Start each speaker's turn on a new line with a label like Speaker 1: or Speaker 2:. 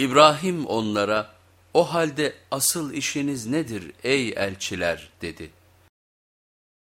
Speaker 1: İbrahim onlara o halde asıl işiniz nedir ey elçiler dedi.